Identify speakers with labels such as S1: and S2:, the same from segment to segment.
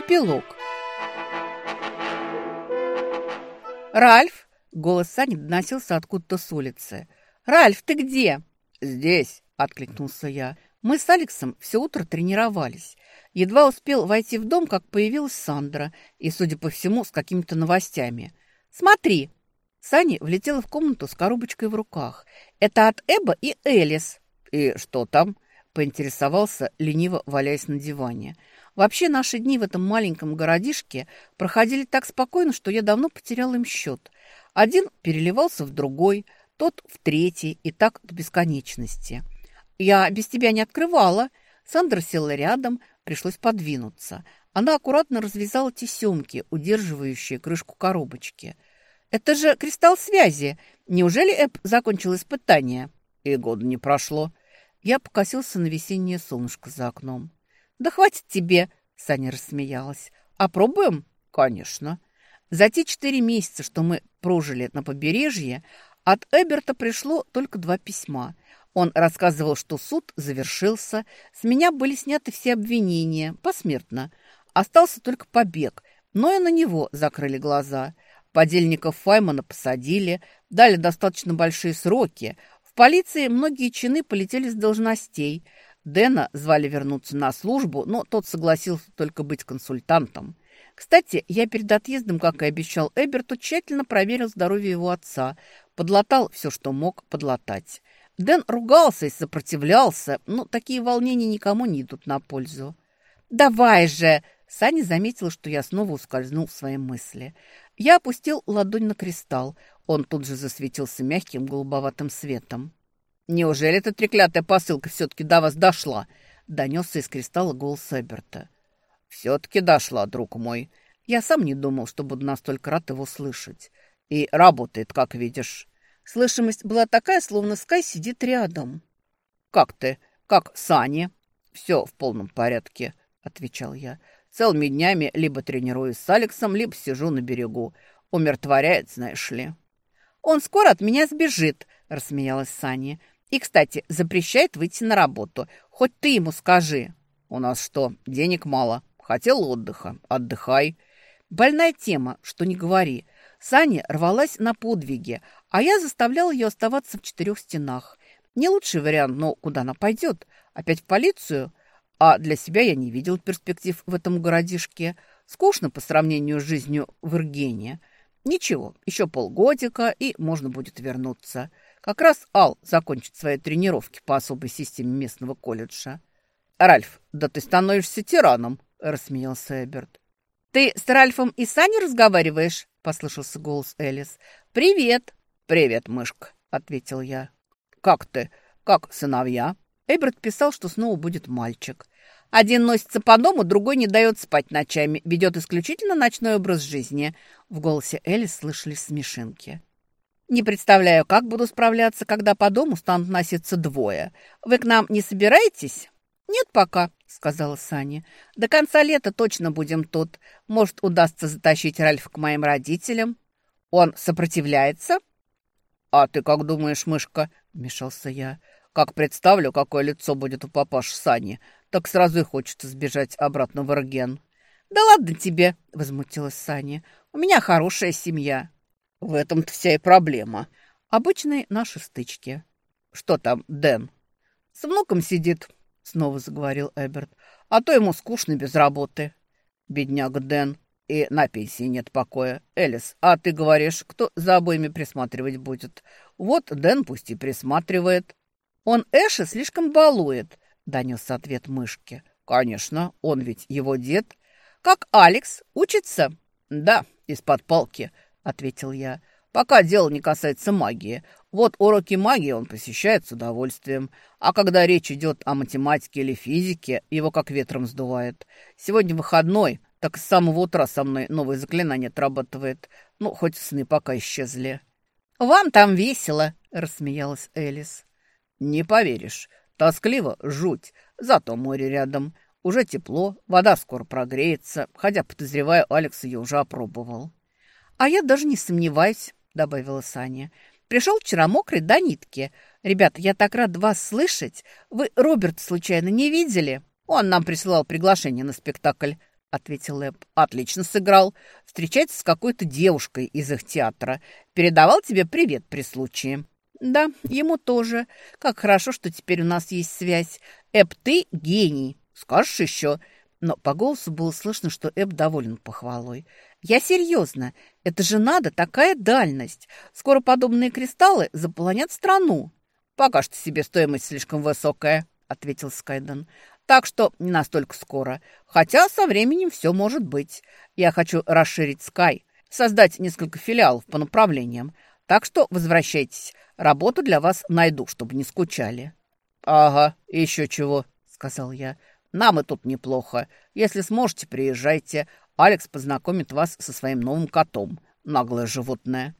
S1: Эпилог. «Ральф!» – голос Сани доносился откуда-то с улицы. «Ральф, ты где?»
S2: «Здесь!» – откликнулся я.
S1: Мы с Алексом все утро тренировались. Едва успел войти в дом, как появилась Сандра, и, судя по всему, с какими-то новостями. «Смотри!» Сани влетела в комнату с коробочкой в руках. «Это от Эба и Элис».
S2: «И что там?»
S1: – поинтересовался, лениво валяясь на диване. Вообще наши дни в этом маленьком городишке проходили так спокойно, что я давно потерял им счет. Один переливался в другой, тот в третий, и так до бесконечности. Я без тебя не открывала. Сандра села рядом, пришлось подвинуться. Она аккуратно развязала тесемки, удерживающие крышку коробочки. «Это же кристалл связи. Неужели Эп закончил испытание?»
S2: «И года не прошло».
S1: Я покосился на весеннее солнышко за окном. «Да хватит тебе!» – Саня рассмеялась. «Опробуем?»
S2: «Конечно».
S1: За те четыре месяца, что мы прожили на побережье, от Эберта пришло только два письма. Он рассказывал, что суд завершился, с меня были сняты все обвинения, посмертно. Остался только побег, но и на него закрыли глаза. Подельников Файмана посадили, дали достаточно большие сроки. В полиции многие чины полетели с должностей – Дэна звали вернуться на службу, но тот согласился только быть консультантом. Кстати, я перед отъездом, как и обещал Эберту, тщательно проверил здоровье его отца, подлатал все, что мог подлатать. Дэн ругался и сопротивлялся, но такие волнения никому не идут на пользу. «Давай же!» Саня заметил, что я снова ускользнул в свои мысли. Я опустил ладонь на кристалл. Он тут же засветился мягким голубоватым светом.
S2: «Неужели эта треклятая посылка все-таки до вас дошла?» — донесся из кристалла голос Эберта. «Все-таки дошла, друг мой. Я сам не думал, что буду настолько рад его слышать. И работает, как видишь».
S1: Слышимость была такая, словно Скай сидит рядом.
S2: «Как ты? Как Саня?» «Все в полном порядке», — отвечал я. «Целыми днями либо тренируюсь с Алексом, либо сижу на берегу. Умиротворяет, знаешь ли».
S1: «Он скоро от меня сбежит», — рассмеялась Саня. И, кстати, запрещает выйти на работу. Хоть ты ему скажи.
S2: У нас что, денег мало? Хотел отдыха. Отдыхай.
S1: Больная тема, что не говори. Саня рвалась на подвиги, а я заставлял ее оставаться в четырех стенах. Не лучший вариант, но куда она пойдет? Опять в полицию? А для себя я не видел перспектив в этом городишке. Скучно по сравнению с жизнью в Иргене. Ничего, еще полгодика, и можно будет вернуться. Как раз Ал закончит свои тренировки по особой системе местного колледжа.
S2: «Ральф, да ты становишься тираном!» – рассмеялся Эберт.
S1: «Ты с Ральфом и Саней разговариваешь?» – послышался голос Элис. «Привет!»
S2: «Привет, мышка!» – ответил я. «Как ты? Как сыновья?»
S1: Эберт писал, что снова будет мальчик. Один носится по дому, другой не дает спать ночами, ведет исключительно ночной образ жизни. В голосе Элис слышались смешинки. Не представляю, как буду справляться, когда по дому станут носиться двое. Вы к нам не собираетесь? Нет пока, сказала Саня. До конца лета точно будем тут. Может, удастся затащить Ральфа к моим родителям. Он сопротивляется?
S2: А ты как думаешь, мышка? Вмешался я. Как представлю, какое лицо будет у папаши Сани, так сразу и хочется сбежать обратно в Эрген.
S1: «Да ладно тебе!» — возмутилась Саня. «У меня хорошая семья».
S2: В этом-то вся и проблема.
S1: Обычные наши стычки.
S2: Что там, Дэн?
S1: С внуком сидит, снова заговорил Эберт. А то ему скучно без работы.
S2: Бедняга Дэн. И на пенсии нет покоя. Элис, а ты говоришь, кто за обоими присматривать будет? Вот Дэн пусть и присматривает.
S1: Он Эша слишком балует, донес ответ мышки.
S2: Конечно, он ведь его дед.
S1: Как Алекс учится?
S2: Да, из-под палки. — ответил я. «Пока дело не касается магии. Вот уроки магии он посещает с удовольствием. А когда речь идет о математике или физике, его как ветром сдувает. Сегодня выходной, так с самого утра со мной новые заклинания отрабатывает. Ну, хоть сны пока исчезли».
S1: «Вам там весело», — рассмеялась Элис.
S2: «Не поверишь. Тоскливо, жуть. Зато море рядом. Уже тепло, вода скоро прогреется. Хотя, подозреваю, Алекс ее уже опробовал».
S1: «А я даже не сомневаюсь», — добавила Саня. «Пришел вчера мокрый до нитки. Ребята, я так рад вас слышать. Вы Роберт случайно не видели? Он нам присылал приглашение на спектакль», – ответил Эб. «Отлично сыграл. Встречается с какой-то девушкой из их театра. Передавал тебе привет при случае». «Да, ему тоже. Как хорошо, что теперь у нас есть связь. Эб, ты гений. Скажешь еще?» Но по голосу было слышно, что Эб доволен похвалой. «Я серьезно. Это же надо, такая дальность. Скоро подобные кристаллы заполонят страну». «Пока что себе стоимость слишком высокая», — ответил Скайден. Так что не настолько скоро. Хотя со временем все может быть. Я хочу расширить Sky, создать несколько филиалов по направлениям. Так что возвращайтесь. Работу для вас найду, чтобы не скучали». «Ага, еще чего», — сказал я. «Нам и тут неплохо. Если сможете, приезжайте. Алекс познакомит вас со своим новым котом. Наглое животное».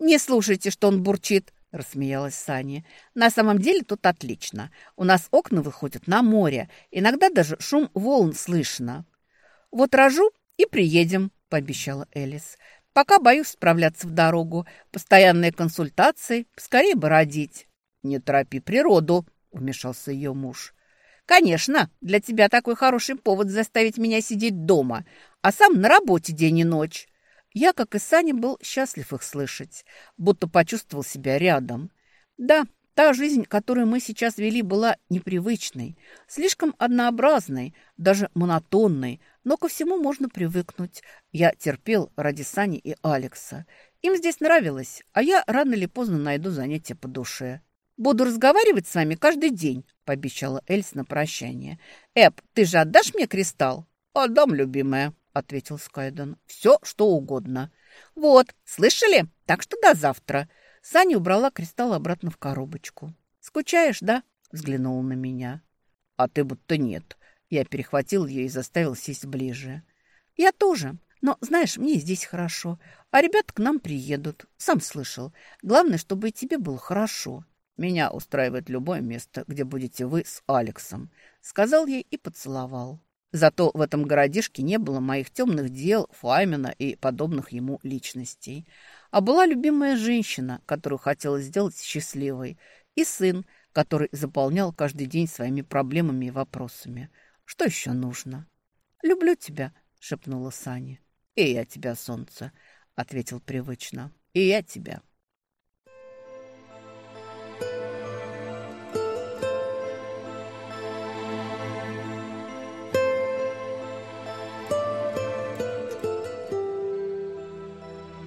S1: «Не слушайте, что он бурчит», – рассмеялась Саня. «На самом деле тут отлично. У нас окна выходят на море. Иногда даже шум волн слышно». «Вот рожу и приедем», – пообещала Элис. «Пока боюсь справляться в дорогу. Постоянные консультации. Скорее бы родить». «Не торопи природу», – вмешался ее муж. «Конечно, для тебя такой хороший повод заставить меня сидеть дома, а сам на работе день и ночь». Я, как и Саня, был счастлив их слышать, будто почувствовал себя рядом. Да, та жизнь, которую мы сейчас вели, была непривычной, слишком однообразной, даже монотонной, но ко всему можно привыкнуть. Я терпел ради Сани и Алекса. Им здесь нравилось, а я рано или поздно найду занятие по душе. «Буду разговаривать с вами каждый день», — пообещала Эльс на прощание. «Эп, ты же отдашь мне кристалл?» «Отдам, любимая», — ответил Скайден. «Все, что угодно». «Вот, слышали? Так что до завтра». Саня убрала кристалл обратно в коробочку. «Скучаешь, да?» — взглянула на меня. «А ты будто нет». Я перехватил ее и заставил сесть ближе. «Я тоже. Но, знаешь, мне здесь хорошо. А ребята к нам приедут. Сам слышал. Главное, чтобы и тебе было хорошо». «Меня устраивает любое место, где будете вы с Алексом», — сказал ей и поцеловал. Зато в этом городишке не было моих темных дел, Фламена и подобных ему личностей. А была любимая женщина, которую хотелось сделать счастливой, и сын, который заполнял каждый день своими проблемами и вопросами. Что еще нужно? «Люблю тебя», — шепнула Саня. «И я тебя, солнце», — ответил привычно. «И я тебя».